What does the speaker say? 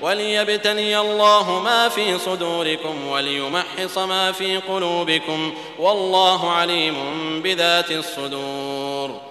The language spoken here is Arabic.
وليبتلي الله ما في صدوركم وليمحص ما في قلوبكم والله عليم بذات الصدور.